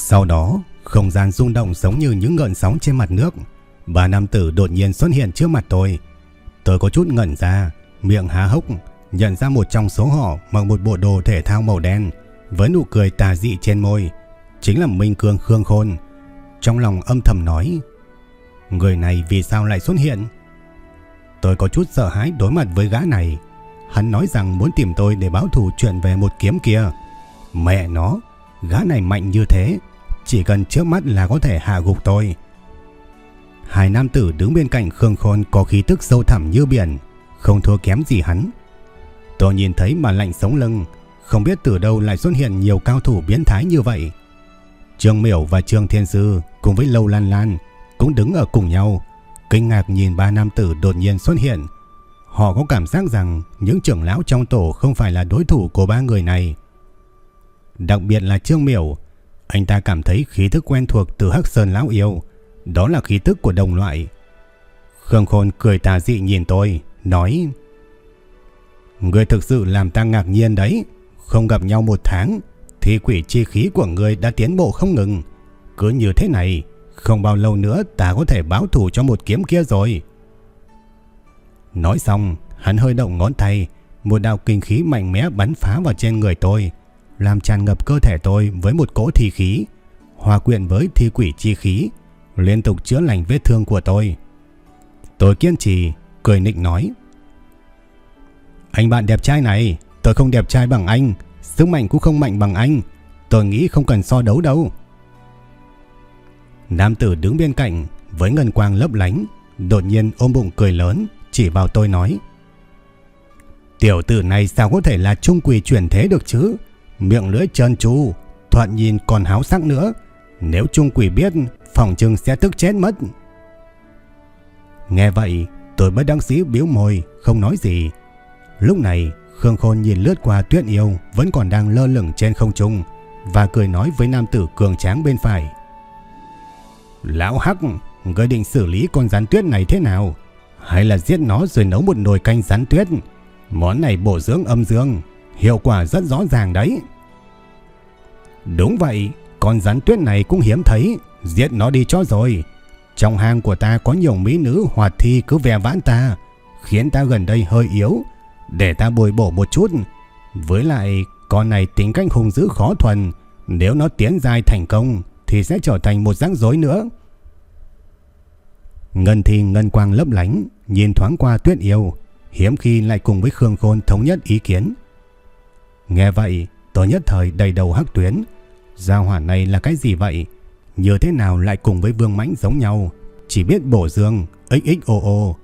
Sau đó, không gian rung động giống như những ngợn sóng trên mặt nước. Ba nam tử đột nhiên xuất hiện trước mặt tôi. Tôi có chút ngẩn ra, miệng há hốc, nhận ra một trong số họ mặc một bộ đồ thể thao màu đen, với nụ cười tà dị trên môi, chính là Minh Cương Khương Khôn. Trong lòng âm thầm nói, người này vì sao lại xuất hiện? Tôi có chút sợ hãi đối mặt với gã này. Hắn nói rằng muốn tìm tôi để báo thù chuyện về một kiếm kia. Mẹ nó, gã này mạnh như thế, chỉ cần trước mắt là có thể hạ gục tôi. Hai nam tử đứng bên cạnh Khương Khôn có khí tức sâu thẳm như biển, không thua kém gì hắn. Tôi nhìn thấy mà lạnh sống lưng, không biết từ đâu lại xuất hiện nhiều cao thủ biến thái như vậy. Trương Miểu và Trương Thiên Sư cùng với Lâu Lan Lan cũng đứng ở cùng nhau, kinh ngạc nhìn ba nam tử đột nhiên xuất hiện. Họ có cảm giác rằng những trưởng lão trong tổ không phải là đối thủ của ba người này. Đặc biệt là Trương Miểu, anh ta cảm thấy khí thức quen thuộc từ Hắc Sơn Lão Yêu, đó là khí tức của đồng loại. Khương Khôn cười tà dị nhìn tôi, nói Người thực sự làm ta ngạc nhiên đấy, không gặp nhau một tháng, thì quỷ chi khí của người đã tiến bộ không ngừng. Cứ như thế này, không bao lâu nữa ta có thể báo thù cho một kiếm kia rồi. Nói xong, hắn hơi động ngón tay, một đạo kinh khí mạnh mẽ bắn phá vào trên người tôi, làm tràn ngập cơ thể tôi với một cỗ thi khí, hòa quyện với thi quỷ chi khí, liên tục chữa lành vết thương của tôi. Tôi kiên trì, cười nịnh nói. Anh bạn đẹp trai này, tôi không đẹp trai bằng anh, sức mạnh cũng không mạnh bằng anh, tôi nghĩ không cần so đấu đâu. Nam tử đứng bên cạnh với ngân quang lấp lánh, đột nhiên ôm bụng cười lớn, chỉ vào tôi nói. Tiểu tử này sao có thể là trung quỷ chuyển thế được chứ? Miệng lưỡi trơn tru, thoạt nhìn còn háo sắc nữa. Nếu trung quỷ biết, phòng trừng sẽ tức chết mất. Nghe vậy, tôi bất đăng sĩ biếu môi, không nói gì. Lúc này, Khương Khôn nhìn lướt qua tuyết yêu vẫn còn đang lơ lửng trên không trung và cười nói với nam tử cường tráng bên phải. Lão Hắc, ngươi định xử lý con rắn tuyết này thế nào? Hay là giết nó rồi nấu một nồi canh rắn tuyết? Món này bổ dưỡng âm dương, hiệu quả rất rõ ràng đấy. Đúng vậy, con rắn tuyết này cũng hiếm thấy, giết nó đi cho rồi. Trong hang của ta có nhiều mỹ nữ hoạt thi cứ vẻ vãn ta, khiến ta gần đây hơi yếu, để ta bồi bổ một chút. Với lại, con này tính cách hung dữ khó thuần, nếu nó tiến dài thành công thì sẽ trở thành một rắc rối nữa. Ngân thì ngân quang lấp lánh, nhìn thoáng qua tuyết yêu, hiếm khi lại cùng với Khương Khôn thống nhất ý kiến. Nghe vậy, tôi nhất thời đầy đầu hắc tuyến. Gia hỏa này là cái gì vậy? Như thế nào lại cùng với vương mãnh giống nhau? Chỉ biết bổ dương, xxoo.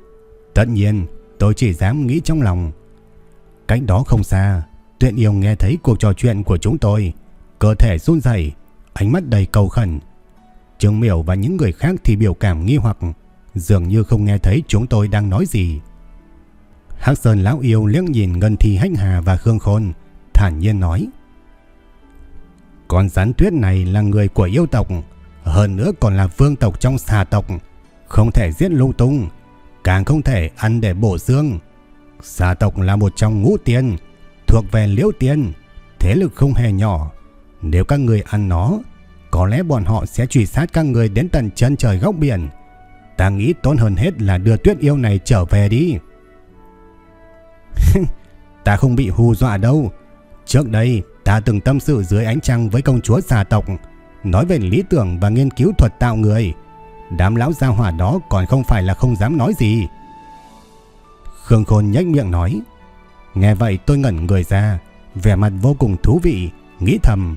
Tất nhiên, tôi chỉ dám nghĩ trong lòng. Cách đó không xa, tuyện yêu nghe thấy cuộc trò chuyện của chúng tôi. Cơ thể run rẩy, ánh mắt đầy cầu khẩn. Trương Miểu và những người khác thì biểu cảm nghi hoặc, dường như không nghe thấy chúng tôi đang nói gì. Hắc Sơn lão yêu liếc nhìn Ngân Thi Hách Hà và Khương Khôn, thản nhiên nói: "Con rắn tuyết này là người của yêu tộc, hơn nữa còn là vương tộc trong xà tộc, không thể giết lung tung, càng không thể ăn để bổ dương. Xà tộc là một trong ngũ tiên, thuộc về Liễu Tiên, thế lực không hề nhỏ, nếu các người ăn nó, có lẽ bọn họ sẽ truy sát các người đến tận chân trời góc biển." Ta nghĩ tốt hơn hết là đưa tuyết yêu này trở về đi. ta không bị hù dọa đâu. Trước đây, ta từng tâm sự dưới ánh trăng với công chúa xà tộc, nói về lý tưởng và nghiên cứu thuật tạo người. Đám lão gia hỏa đó còn không phải là không dám nói gì. Khương Khôn nhếch miệng nói. Nghe vậy tôi ngẩn người ra, vẻ mặt vô cùng thú vị, nghĩ thầm.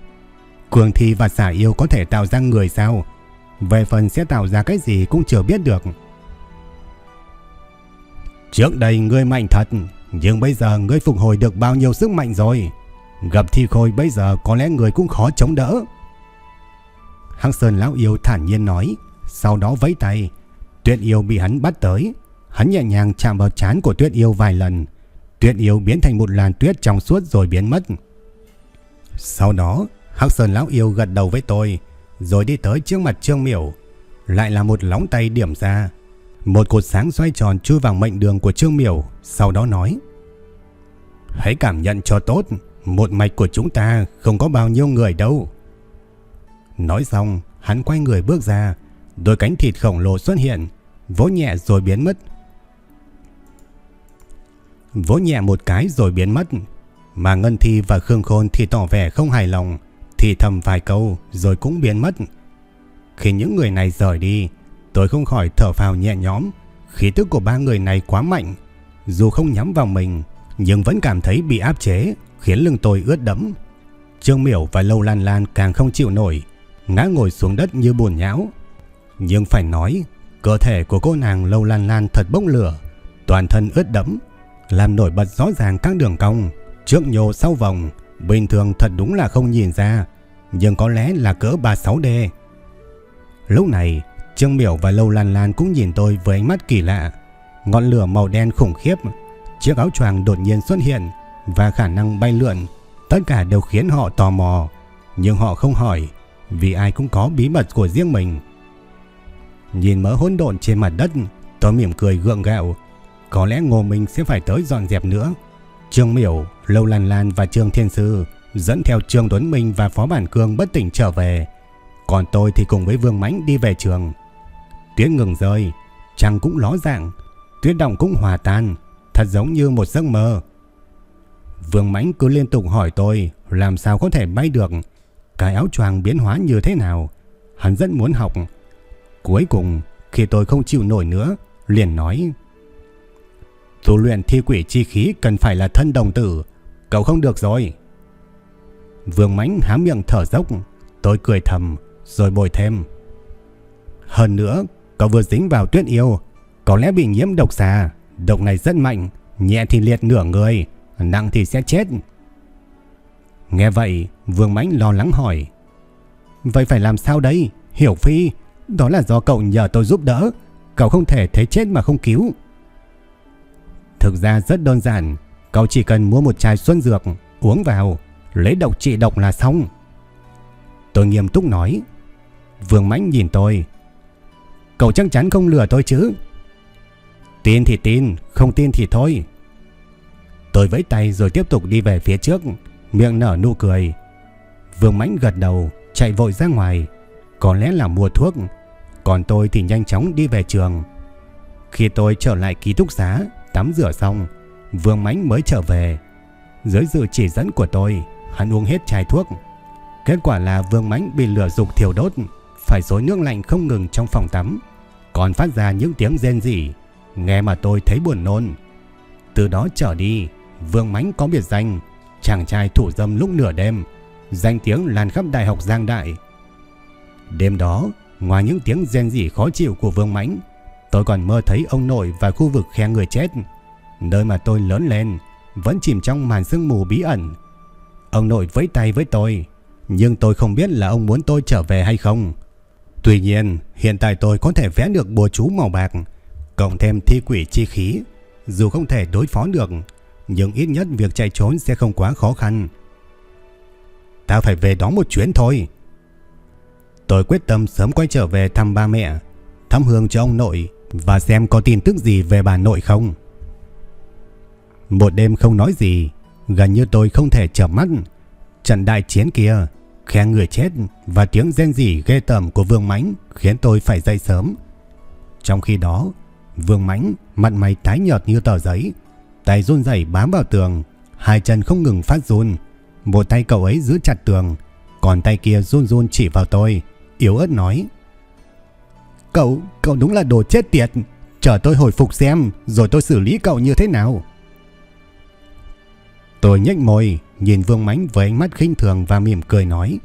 Cường thi và xà yêu có thể tạo ra người sao? Về phần sẽ tạo ra cái gì cũng chưa biết được. Trước đây ngươi mạnh thật, nhưng bây giờ ngươi phục hồi được bao nhiêu sức mạnh rồi. Gặp thi khôi bây giờ có lẽ người cũng khó chống đỡ. Hắc Sơn Lão Yêu thản nhiên nói, sau đó vẫy tay. Tuyết Yêu bị hắn bắt tới. Hắn nhẹ nhàng chạm vào trán của Tuyết Yêu vài lần. Tuyết Yêu biến thành một làn tuyết trong suốt rồi biến mất. Sau đó, Hắc Sơn Lão Yêu gật đầu với tôi, rồi đi tới trước mặt Trương Miểu. Lại là một lóng tay điểm ra. Một cột sáng xoay tròn chui vào mệnh đường của Trương Miểu, sau đó nói. Hãy cảm nhận cho tốt, một mạch của chúng ta không có bao nhiêu người đâu. Nói xong, hắn quay người bước ra, đôi cánh thịt khổng lồ xuất hiện, vỗ nhẹ rồi biến mất. Vỗ nhẹ một cái rồi biến mất, mà Ngân Thi và Khương Khôn thì tỏ vẻ không hài lòng, thì thầm vài câu rồi cũng biến mất. Khi những người này rời đi, tôi không khỏi thở phào nhẹ nhõm, khí tức của ba người này quá mạnh, dù không nhắm vào mình, nhưng vẫn cảm thấy bị áp chế, khiến lưng tôi ướt đẫm. Trương Miểu và Lâu Lan Lan càng không chịu nổi, ngã ngồi xuống đất như buồn nhão. Nhưng phải nói, cơ thể của cô nàng Lâu Lan Lan thật bốc lửa, toàn thân ướt đẫm, làm nổi bật rõ ràng các đường cong, trước nhô sau vòng, bình thường thật đúng là không nhìn ra, nhưng có lẽ là cỡ 36D. Lúc này, Trương Miểu và Lâu Lan Lan cũng nhìn tôi với ánh mắt kỳ lạ. Ngọn lửa màu đen khủng khiếp, chiếc áo choàng đột nhiên xuất hiện và khả năng bay lượn, tất cả đều khiến họ tò mò, nhưng họ không hỏi, vì ai cũng có bí mật của riêng mình. Nhìn mớ hỗn độn trên mặt đất, tôi mỉm cười gượng gạo, có lẽ Ngô Minh sẽ phải tới dọn dẹp nữa. Trương Miểu, Lâu Lan Lan và Trương Thiên Sư dẫn theo Trương Tuấn Minh và Phó Bản Cương bất tỉnh trở về. Còn tôi thì cùng với Vương Mãnh đi về trường. Tuyết ngừng rơi, trăng cũng ló dạng, tuyết động cũng hòa tan, thật giống như một giấc mơ. Vương Mãnh cứ liên tục hỏi tôi làm sao có thể bay được, cái áo choàng biến hóa như thế nào. Hắn rất muốn học. Cuối cùng, khi tôi không chịu nổi nữa, liền nói Tu luyện thi quỷ chi khí cần phải là thân đồng tử, cậu không được rồi. Vương Mãnh há miệng thở dốc, tôi cười thầm rồi bồi thêm. Hơn nữa, cậu vừa dính vào tuyết yêu, có lẽ bị nhiễm độc xà, độc này rất mạnh, nhẹ thì liệt nửa người, nặng thì sẽ chết. Nghe vậy, Vương Mãnh lo lắng hỏi. Vậy phải làm sao đây? Hiểu Phi, đó là do cậu nhờ tôi giúp đỡ, cậu không thể thấy chết mà không cứu. Thực ra rất đơn giản, cậu chỉ cần mua một chai xuân dược, uống vào, lấy độc trị độc là xong. Tôi nghiêm túc nói. Vương Mãnh nhìn tôi. Cậu chắc chắn không lừa tôi chứ? Tin thì tin, không tin thì thôi. Tôi vẫy tay rồi tiếp tục đi về phía trước, miệng nở nụ cười. Vương Mãnh gật đầu, chạy vội ra ngoài. Có lẽ là mua thuốc, còn tôi thì nhanh chóng đi về trường. Khi tôi trở lại ký túc xá, tắm rửa xong, Vương Mãnh mới trở về. Dưới sự chỉ dẫn của tôi, hắn uống hết chai thuốc. Kết quả là Vương Mãnh bị lửa dục thiêu đốt, phải xối nước lạnh không ngừng trong phòng tắm, còn phát ra những tiếng rên rỉ, nghe mà tôi thấy buồn nôn. Từ đó trở đi, Vương Mánh có biệt danh chàng trai thủ dâm lúc nửa đêm, danh tiếng lan khắp đại học Giang Đại. Đêm đó, ngoài những tiếng rên rỉ khó chịu của Vương Mãnh, tôi còn mơ thấy ông nội và khu vực khe người chết, nơi mà tôi lớn lên, vẫn chìm trong màn sương mù bí ẩn. Ông nội vẫy tay với tôi, nhưng tôi không biết là ông muốn tôi trở về hay không. Tuy nhiên, hiện tại tôi có thể vẽ được bùa chú màu bạc, cộng thêm thi quỷ chi khí, dù không thể đối phó được, nhưng ít nhất việc chạy trốn sẽ không quá khó khăn. Ta phải về đó một chuyến thôi. Tôi quyết tâm sớm quay trở về thăm ba mẹ, thăm hương cho ông nội và xem có tin tức gì về bà nội không. Một đêm không nói gì, gần như tôi không thể chợp mắt. Trận đại chiến kia, khe người chết và tiếng rên rỉ ghê tởm của Vương Mãnh khiến tôi phải dậy sớm. Trong khi đó, Vương Mãnh mặt mày tái nhợt như tờ giấy, tay run rẩy bám vào tường, hai chân không ngừng phát run. Một tay cậu ấy giữ chặt tường, còn tay kia run run chỉ vào tôi, yếu ớt nói: "Cậu, cậu đúng là đồ chết tiệt, chờ tôi hồi phục xem rồi tôi xử lý cậu như thế nào." Tôi nhếch môi, nhìn Vương mánh với ánh mắt khinh thường và mỉm cười nói: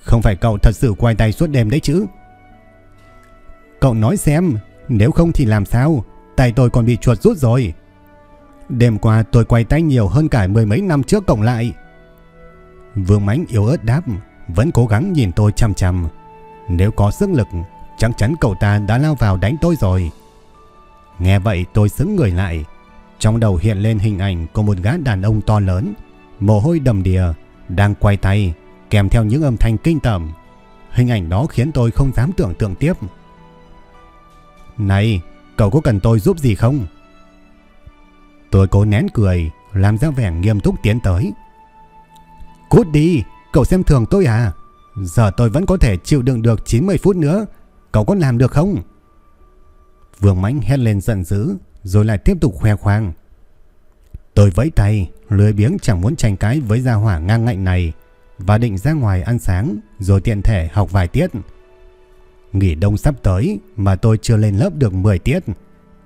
"Không phải cậu thật sự quay tay suốt đêm đấy chứ? Cậu nói xem, nếu không thì làm sao? Tay tôi còn bị chuột rút rồi. Đêm qua tôi quay tay nhiều hơn cả mười mấy năm trước cộng lại. Vương Mánh yếu ớt đáp, vẫn cố gắng nhìn tôi chăm chăm. Nếu có sức lực, chắc chắn cậu ta đã lao vào đánh tôi rồi. Nghe vậy tôi sững người lại. Trong đầu hiện lên hình ảnh của một gã đàn ông to lớn, mồ hôi đầm đìa, đang quay tay, kèm theo những âm thanh kinh tởm. Hình ảnh đó khiến tôi không dám tưởng tượng tiếp. Này, cậu có cần tôi giúp gì không? Tôi cố nén cười, làm ra vẻ nghiêm túc tiến tới. Cút đi, cậu xem thường tôi à? Giờ tôi vẫn có thể chịu đựng được 90 phút nữa. Cậu có làm được không? Vương Mãnh hét lên giận dữ, rồi lại tiếp tục khoe khoang. Tôi vẫy tay, lười biếng chẳng muốn tranh cãi với gia hỏa ngang ngạnh này và định ra ngoài ăn sáng rồi tiện thể học vài tiết. Nghỉ đông sắp tới mà tôi chưa lên lớp được 10 tiết.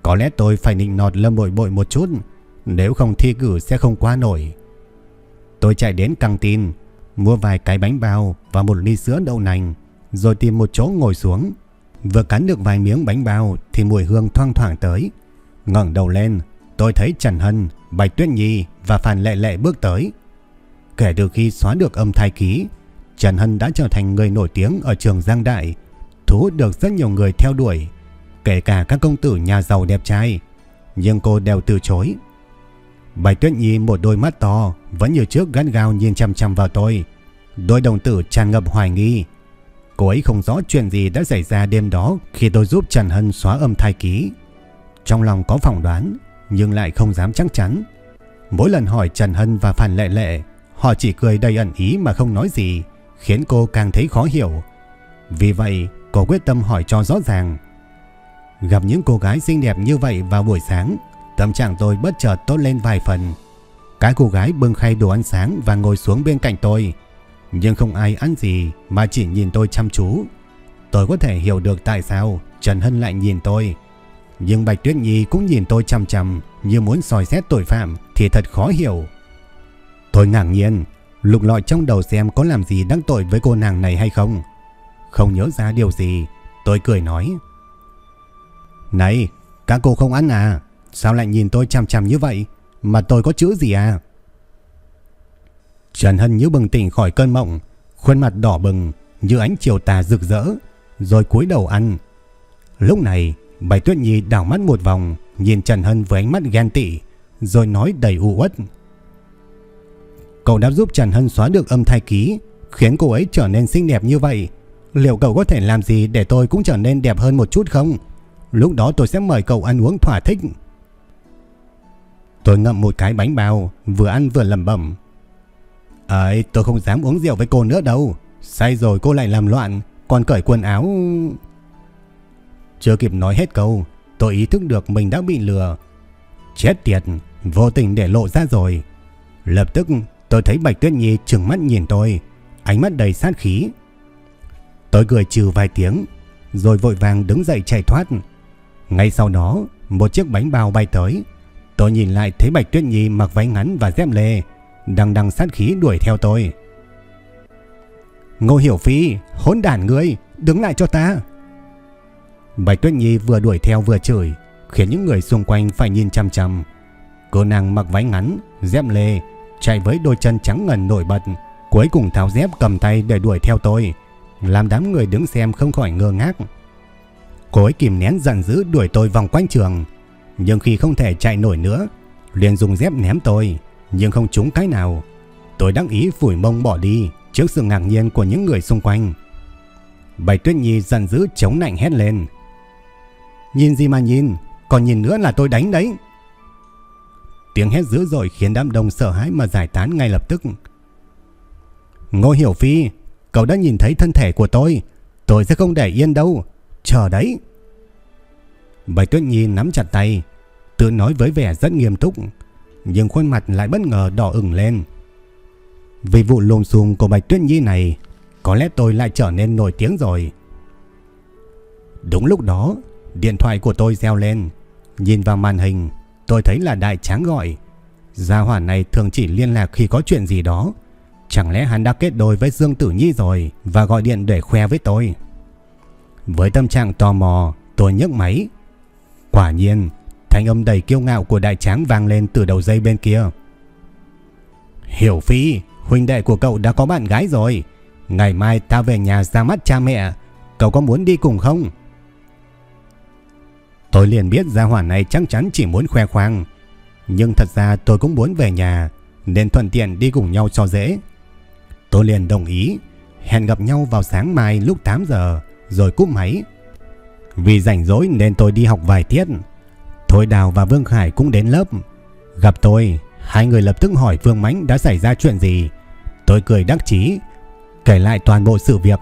Có lẽ tôi phải định nọt lâm bội bội một chút, nếu không thi cử sẽ không qua nổi. Tôi chạy đến căng tin, mua vài cái bánh bao và một ly sữa đậu nành, rồi tìm một chỗ ngồi xuống. Vừa cắn được vài miếng bánh bao thì mùi hương thoang thoảng tới. ngẩng đầu lên, tôi thấy Trần Hân, Bạch Tuyết Nhi và Phan Lệ Lệ bước tới. Kể từ khi xóa được âm thai ký, Trần Hân đã trở thành người nổi tiếng ở trường Giang Đại, thu hút được rất nhiều người theo đuổi, kể cả các công tử nhà giàu đẹp trai, nhưng cô đều từ chối. Bạch Tuyết Nhi một đôi mắt to, vẫn như trước gắt gao nhìn chăm chăm vào tôi. Đôi đồng tử tràn ngập hoài nghi. Cô ấy không rõ chuyện gì đã xảy ra đêm đó khi tôi giúp Trần Hân xóa âm thai ký. Trong lòng có phỏng đoán, nhưng lại không dám chắc chắn. Mỗi lần hỏi Trần Hân và Phan Lệ Lệ, họ chỉ cười đầy ẩn ý mà không nói gì, khiến cô càng thấy khó hiểu. Vì vậy, cô quyết tâm hỏi cho rõ ràng. Gặp những cô gái xinh đẹp như vậy vào buổi sáng, tâm trạng tôi bất chợt tốt lên vài phần. cái cô gái bưng khay đồ ăn sáng và ngồi xuống bên cạnh tôi, nhưng không ai ăn gì mà chỉ nhìn tôi chăm chú. Tôi có thể hiểu được tại sao Trần Hân lại nhìn tôi. Nhưng Bạch Tuyết Nhi cũng nhìn tôi chăm chăm như muốn soi xét tội phạm thì thật khó hiểu. Tôi ngạc nhiên, lục lọi trong đầu xem có làm gì đắc tội với cô nàng này hay không. Không nhớ ra điều gì, tôi cười nói. Này, các cô không ăn à? Sao lại nhìn tôi chằm chằm như vậy? Mà tôi có chữ gì à? Trần Hân như bừng tỉnh khỏi cơn mộng, khuôn mặt đỏ bừng như ánh chiều tà rực rỡ, rồi cúi đầu ăn. Lúc này, Bạch Tuyết Nhi đảo mắt một vòng, nhìn Trần Hân với ánh mắt ghen tị, rồi nói đầy u uất. Cậu đã giúp Trần Hân xóa được âm thai ký, khiến cô ấy trở nên xinh đẹp như vậy. Liệu cậu có thể làm gì để tôi cũng trở nên đẹp hơn một chút không? Lúc đó tôi sẽ mời cậu ăn uống thỏa thích. Tôi ngậm một cái bánh bao, vừa ăn vừa lẩm bẩm. Ấy, tôi không dám uống rượu với cô nữa đâu. Say rồi cô lại làm loạn, còn cởi quần áo... Chưa kịp nói hết câu, tôi ý thức được mình đã bị lừa. Chết tiệt, vô tình để lộ ra rồi. Lập tức tôi thấy Bạch Tuyết Nhi trừng mắt nhìn tôi, ánh mắt đầy sát khí. Tôi cười trừ vài tiếng, rồi vội vàng đứng dậy chạy thoát. Ngay sau đó, một chiếc bánh bao bay tới. Tôi nhìn lại thấy Bạch Tuyết Nhi mặc váy ngắn và dép lê, đang đằng sát khí đuổi theo tôi. Ngô Hiểu Phi, hỗn đản ngươi, đứng lại cho ta. Bạch Tuyết Nhi vừa đuổi theo vừa chửi, khiến những người xung quanh phải nhìn chăm chăm. Cô nàng mặc váy ngắn, dép lê, chạy với đôi chân trắng ngần nổi bật, cuối cùng tháo dép cầm tay để đuổi theo tôi, làm đám người đứng xem không khỏi ngơ ngác. Cô ấy kìm nén giận dữ đuổi tôi vòng quanh trường, nhưng khi không thể chạy nổi nữa, liền dùng dép ném tôi, nhưng không trúng cái nào. Tôi đắc ý phủi mông bỏ đi trước sự ngạc nhiên của những người xung quanh. Bạch Tuyết Nhi dần dữ chống nạnh hét lên. Nhìn gì mà nhìn, còn nhìn nữa là tôi đánh đấy. Tiếng hét dữ dội khiến đám đông sợ hãi mà giải tán ngay lập tức. Ngô Hiểu Phi, cậu đã nhìn thấy thân thể của tôi, tôi sẽ không để yên đâu, chờ đấy. Bạch Tuyết Nhi nắm chặt tay, tự nói với vẻ rất nghiêm túc, nhưng khuôn mặt lại bất ngờ đỏ ửng lên. Vì vụ lùm xùm của Bạch Tuyết Nhi này, có lẽ tôi lại trở nên nổi tiếng rồi. Đúng lúc đó, điện thoại của tôi reo lên. Nhìn vào màn hình, tôi thấy là đại tráng gọi. Gia hỏa này thường chỉ liên lạc khi có chuyện gì đó. Chẳng lẽ hắn đã kết đôi với Dương Tử Nhi rồi và gọi điện để khoe với tôi. Với tâm trạng tò mò, Tôi nhấc máy. Quả nhiên, thanh âm đầy kiêu ngạo của đại tráng vang lên từ đầu dây bên kia. Hiểu Phi, huynh đệ của cậu đã có bạn gái rồi. Ngày mai ta về nhà ra mắt cha mẹ. Cậu có muốn đi cùng không? Tôi liền biết gia hỏa này chắc chắn chỉ muốn khoe khoang. Nhưng thật ra tôi cũng muốn về nhà nên thuận tiện đi cùng nhau cho dễ. Tôi liền đồng ý, hẹn gặp nhau vào sáng mai lúc 8 giờ rồi cúp máy. Vì rảnh rỗi nên tôi đi học vài tiết. Thôi Đào và Vương Khải cũng đến lớp. Gặp tôi, hai người lập tức hỏi Vương Mãnh đã xảy ra chuyện gì. Tôi cười đắc chí, kể lại toàn bộ sự việc,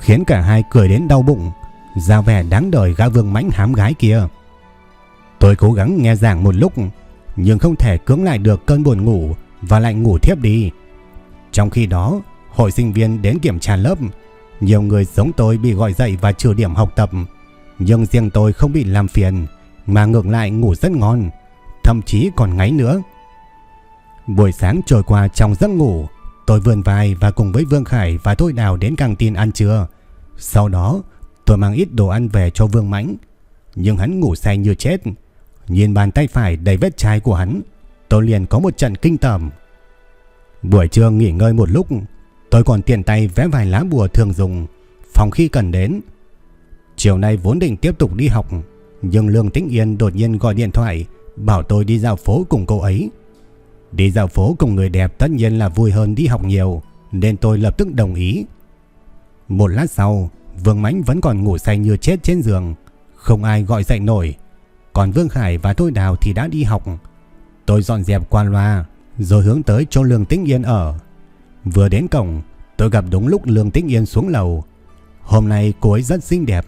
khiến cả hai cười đến đau bụng, ra vẻ đáng đời gã Vương Mãnh hám gái kia. Tôi cố gắng nghe giảng một lúc, nhưng không thể cưỡng lại được cơn buồn ngủ và lại ngủ thiếp đi. Trong khi đó, hội sinh viên đến kiểm tra lớp, nhiều người giống tôi bị gọi dậy và trừ điểm học tập, nhưng riêng tôi không bị làm phiền, mà ngược lại ngủ rất ngon, thậm chí còn ngáy nữa. Buổi sáng trôi qua trong giấc ngủ, tôi vươn vai và cùng với Vương Khải và Thôi Đào đến căng tin ăn trưa. Sau đó, tôi mang ít đồ ăn về cho Vương Mãnh, nhưng hắn ngủ say như chết. Nhìn bàn tay phải đầy vết chai của hắn, tôi liền có một trận kinh tởm. Buổi trưa nghỉ ngơi một lúc, tôi còn tiện tay vẽ vài lá bùa thường dùng, phòng khi cần đến. Chiều nay vốn định tiếp tục đi học, nhưng Lương Tĩnh Yên đột nhiên gọi điện thoại bảo tôi đi dạo phố cùng cô ấy. Đi dạo phố cùng người đẹp tất nhiên là vui hơn đi học nhiều, nên tôi lập tức đồng ý. Một lát sau, Vương Mãnh vẫn còn ngủ say như chết trên giường, không ai gọi dậy nổi. Còn Vương Khải và Thôi Đào thì đã đi học. Tôi dọn dẹp qua loa, rồi hướng tới chỗ Lương Tĩnh Yên ở. Vừa đến cổng, tôi gặp đúng lúc Lương Tĩnh Yên xuống lầu. Hôm nay cô ấy rất xinh đẹp.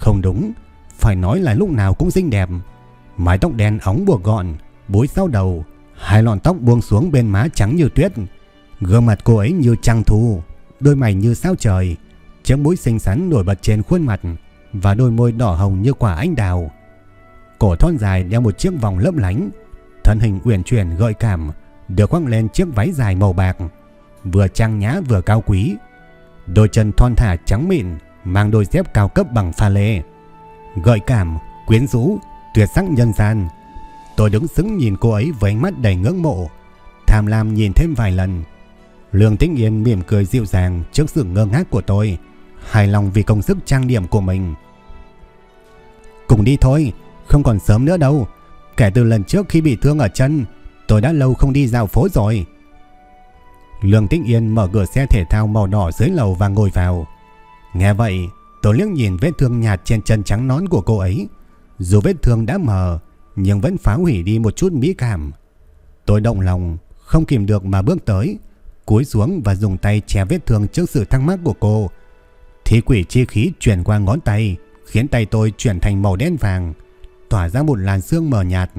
Không đúng, phải nói là lúc nào cũng xinh đẹp. Mái tóc đen óng buộc gọn, búi sau đầu, hai lọn tóc buông xuống bên má trắng như tuyết. Gương mặt cô ấy như trăng thu, đôi mày như sao trời, chiếc mũi xinh xắn nổi bật trên khuôn mặt và đôi môi đỏ hồng như quả anh đào. Cổ thon dài đeo một chiếc vòng lấp lánh, thân hình uyển chuyển gợi cảm, được khoác lên chiếc váy dài màu bạc, vừa trang nhã vừa cao quý. Đôi chân thon thả trắng mịn, mang đôi dép cao cấp bằng pha lê. Gợi cảm, quyến rũ, tuyệt sắc nhân gian. Tôi đứng sững nhìn cô ấy với ánh mắt đầy ngưỡng mộ, tham lam nhìn thêm vài lần. Lương Tĩnh Yên mỉm cười dịu dàng trước sự ngơ ngác của tôi, hài lòng vì công sức trang điểm của mình. Cùng đi thôi, không còn sớm nữa đâu. Kể từ lần trước khi bị thương ở chân, tôi đã lâu không đi dạo phố rồi. Lương Tĩnh Yên mở cửa xe thể thao màu đỏ dưới lầu và ngồi vào. Nghe vậy, tôi liếc nhìn vết thương nhạt trên chân trắng nón của cô ấy. Dù vết thương đã mờ, nhưng vẫn phá hủy đi một chút mỹ cảm. Tôi động lòng, không kìm được mà bước tới, cúi xuống và dùng tay che vết thương trước sự thắc mắc của cô. Thí quỷ chi khí chuyển qua ngón tay, khiến tay tôi chuyển thành màu đen vàng, tỏa ra một làn sương mờ nhạt.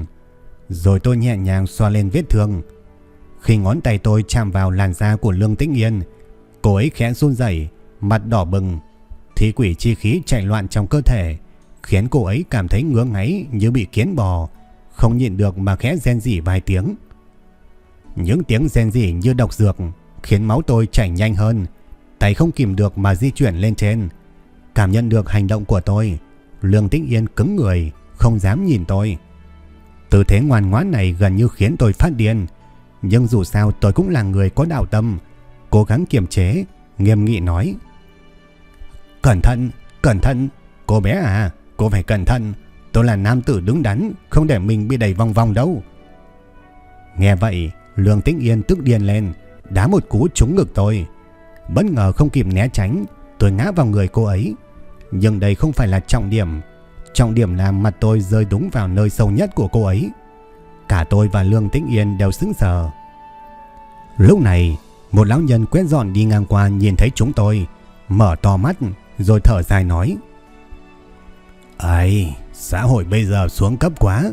Rồi tôi nhẹ nhàng xoa lên vết thương. Khi ngón tay tôi chạm vào làn da của Lương Tĩnh Yên, cô ấy khẽ run rẩy, mặt đỏ bừng. Thí quỷ chi khí chạy loạn trong cơ thể, khiến cô ấy cảm thấy ngứa ngáy như bị kiến bò, không nhịn được mà khẽ rên rỉ vài tiếng. Những tiếng rên rỉ như độc dược khiến máu tôi chảy nhanh hơn, tay không kìm được mà di chuyển lên trên. Cảm nhận được hành động của tôi, Lương Tĩnh Yên cứng người, không dám nhìn tôi. Tư thế ngoan ngoãn này gần như khiến tôi phát điên, nhưng dù sao tôi cũng là người có đạo tâm, cố gắng kiềm chế, nghiêm nghị nói: "Cẩn thận, cẩn thận, cô bé à, cô phải cẩn thận, tôi là nam tử đứng đắn, không để mình bị đẩy vòng vòng đâu." Nghe vậy, Lương Tĩnh Yên tức điên lên, đá một cú trúng ngực tôi. Bất ngờ không kịp né tránh, tôi ngã vào người cô ấy. Nhưng đây không phải là trọng điểm. Trọng điểm là mặt tôi rơi đúng vào nơi sâu nhất của cô ấy. Cả tôi và Lương Tĩnh Yên đều sững sờ. Lúc này, một lão nhân quét dọn đi ngang qua nhìn thấy chúng tôi, mở to mắt rồi thở dài nói: Ây, xã hội bây giờ xuống cấp quá,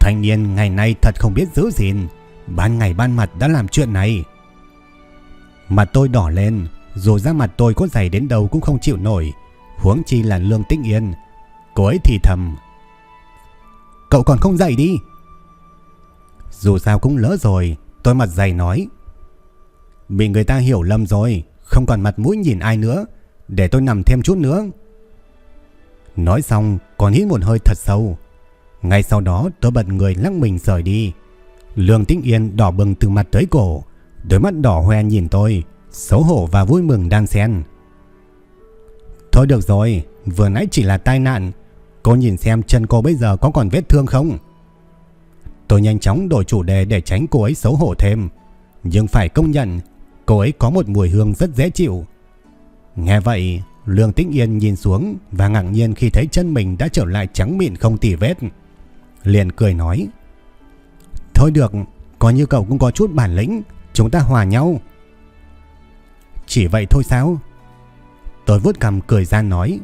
thanh niên ngày nay thật không biết giữ gìn, ban ngày ban mặt đã làm chuyện này." Mặt tôi đỏ lên, dù ra mặt tôi có dày đến đâu cũng không chịu nổi, huống chi là Lương Tĩnh Yên. Cô ấy thì thầm: "Cậu còn không dậy đi." Dù sao cũng lỡ rồi, tôi mặt dày nói: "Bị người ta hiểu lầm rồi, không còn mặt mũi nhìn ai nữa, để tôi nằm thêm chút nữa." Nói xong còn hít một hơi thật sâu. Ngay sau đó tôi bật người lắc mình rời đi. Lương Tĩnh Yên đỏ bừng từ mặt tới cổ, đôi mắt đỏ hoe nhìn tôi, xấu hổ và vui mừng đan xen. Thôi được rồi, vừa nãy chỉ là tai nạn, cô nhìn xem chân cô bây giờ có còn vết thương không? Tôi nhanh chóng đổi chủ đề để tránh cô ấy xấu hổ thêm, nhưng phải công nhận cô ấy có một mùi hương rất dễ chịu. Nghe vậy, Lương Tĩnh Yên nhìn xuống và ngạc nhiên khi thấy chân mình đã trở lại trắng mịn không tì vết. Liền cười nói: Thôi được, coi như cậu cũng có chút bản lĩnh, chúng ta hòa nhau. Chỉ vậy thôi sao? Tôi vuốt cằm cười gian nói.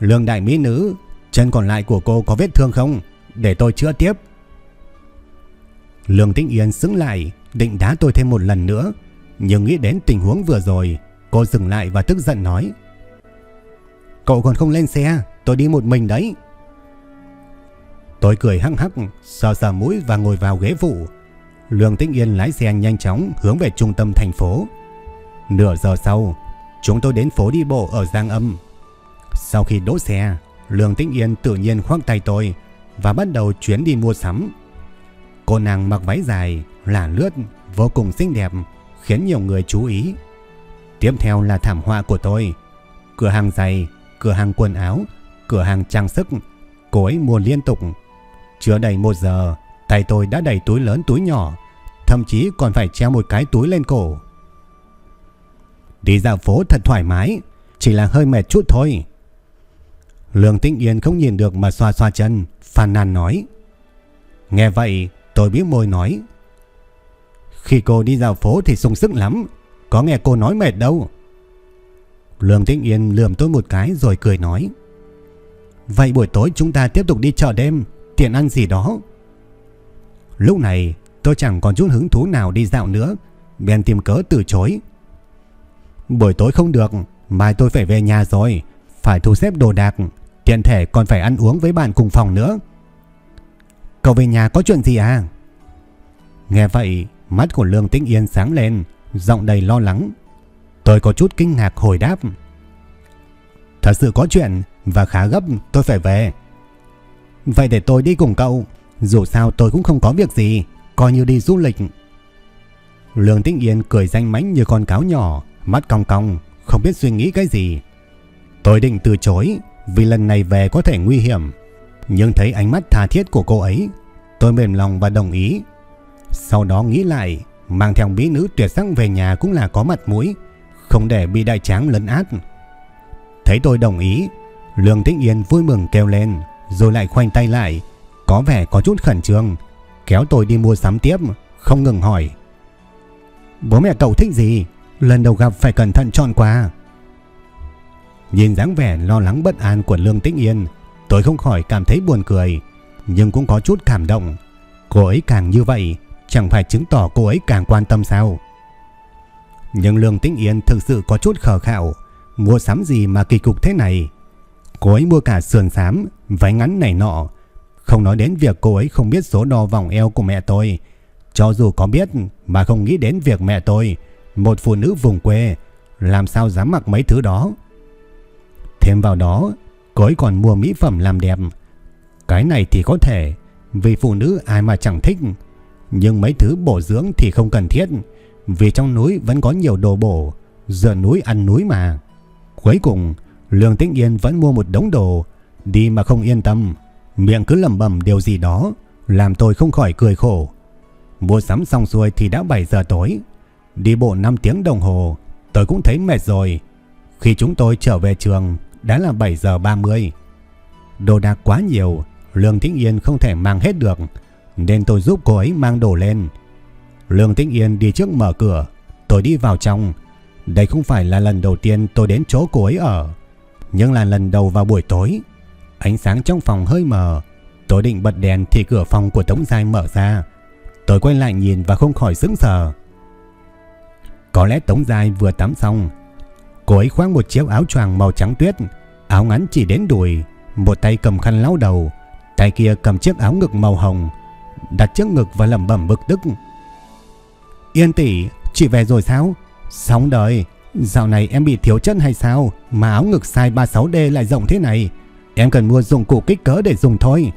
Lương đại mỹ nữ, chân còn lại của cô có vết thương không? Để tôi chữa tiếp. Lương Tĩnh Yên xứng lại, định đá tôi thêm một lần nữa. Nhưng nghĩ đến tình huống vừa rồi, cô dừng lại và tức giận nói. Cậu còn không lên xe, tôi đi một mình đấy. Tôi cười hăng hắc, sờ sờ mũi và ngồi vào ghế phụ. Lương Tĩnh Yên lái xe nhanh chóng hướng về trung tâm thành phố. Nửa giờ sau, chúng tôi đến phố đi bộ ở Giang Âm. Sau khi đỗ xe, Lương Tĩnh Yên tự nhiên khoác tay tôi và bắt đầu chuyến đi mua sắm. Cô nàng mặc váy dài, lả lướt, vô cùng xinh đẹp, khiến nhiều người chú ý. Tiếp theo là thảm họa của tôi. Cửa hàng giày, cửa hàng quần áo, cửa hàng trang sức, cô ấy mua liên tục chưa đầy một giờ, tay tôi đã đầy túi lớn túi nhỏ, thậm chí còn phải treo một cái túi lên cổ. Đi dạo phố thật thoải mái, chỉ là hơi mệt chút thôi. Lương Tĩnh Yên không nhìn được mà xoa xoa chân, phàn nàn nói. Nghe vậy, tôi biết môi nói. Khi cô đi dạo phố thì sung sức lắm, có nghe cô nói mệt đâu. Lương Tĩnh Yên lườm tôi một cái rồi cười nói. Vậy buổi tối chúng ta tiếp tục đi chợ đêm, tiện ăn gì đó. Lúc này tôi chẳng còn chút hứng thú nào đi dạo nữa, bèn tìm cớ từ chối. Buổi tối không được, mai tôi phải về nhà rồi, phải thu xếp đồ đạc, tiện thể còn phải ăn uống với bạn cùng phòng nữa. Cậu về nhà có chuyện gì à? Nghe vậy, mắt của Lương Tĩnh Yên sáng lên, giọng đầy lo lắng. Tôi có chút kinh ngạc hồi đáp. Thật sự có chuyện và khá gấp, tôi phải về. Vậy để tôi đi cùng cậu Dù sao tôi cũng không có việc gì, Coi như đi du lịch Lương Tĩnh Yên cười danh mánh như con cáo nhỏ, Mắt cong cong, Không biết suy nghĩ cái gì Tôi định từ chối, Vì lần này về có thể nguy hiểm Nhưng thấy ánh mắt tha thiết của cô ấy, Tôi mềm lòng và đồng ý Sau đó nghĩ lại Mang theo mỹ nữ tuyệt sắc về nhà cũng là có mặt mũi Không để bị đại tráng lấn át Thấy tôi đồng ý Lương Tĩnh Yên vui mừng kêu lên rồi lại khoanh tay lại, có vẻ có chút khẩn trương, kéo tôi đi mua sắm tiếp, không ngừng hỏi. Bố mẹ cậu thích gì? Lần đầu gặp phải cẩn thận chọn quà. Nhìn dáng vẻ lo lắng bất an của Lương Tĩnh Yên, tôi không khỏi cảm thấy buồn cười, nhưng cũng có chút cảm động. Cô ấy càng như vậy, chẳng phải chứng tỏ cô ấy càng quan tâm sao? Nhưng Lương Tĩnh Yên thực sự có chút khờ khạo, mua sắm gì mà kỳ cục thế này? Cô ấy mua cả sườn xám, váy ngắn này nọ. Không nói đến việc cô ấy không biết số đo vòng eo của mẹ tôi. Cho dù có biết mà không nghĩ đến việc mẹ tôi, một phụ nữ vùng quê, làm sao dám mặc mấy thứ đó. Thêm vào đó, cô ấy còn mua mỹ phẩm làm đẹp. Cái này thì có thể, vì phụ nữ ai mà chẳng thích. Nhưng mấy thứ bổ dưỡng thì không cần thiết, vì trong núi vẫn có nhiều đồ bổ, dựa núi ăn núi mà. Cuối cùng, Lương Tĩnh Yên vẫn mua một đống đồ, đi mà không yên tâm, miệng cứ lẩm bẩm điều gì đó, làm tôi không khỏi cười khổ. Mua sắm xong xuôi thì đã 7 giờ tối, đi bộ 5 tiếng đồng hồ, tôi cũng thấy mệt rồi. Khi chúng tôi trở về trường, đã là 7 giờ 30. Đồ đạc quá nhiều, Lương Tĩnh Yên không thể mang hết được, nên tôi giúp cô ấy mang đồ lên. Lương Tĩnh Yên đi trước mở cửa, tôi đi vào trong. Đây không phải là lần đầu tiên tôi đến chỗ cô ấy ở nhưng là lần đầu vào buổi tối. Ánh sáng trong phòng hơi mờ, tôi định bật đèn thì cửa phòng của Tống Giai mở ra. Tôi quay lại nhìn và không khỏi sững sờ. Có lẽ Tống Giai vừa tắm xong. Cô ấy khoác một chiếc áo choàng màu trắng tuyết, áo ngắn chỉ đến đùi, một tay cầm khăn lau đầu, tay kia cầm chiếc áo ngực màu hồng, đặt trước ngực và lẩm bẩm bực tức. Yên tỷ, chị về rồi sao? Sống đời, Dạo này em bị thiếu chân hay sao mà áo ngực size 36D lại rộng thế này? Em cần mua dụng cụ kích cỡ để dùng thôi.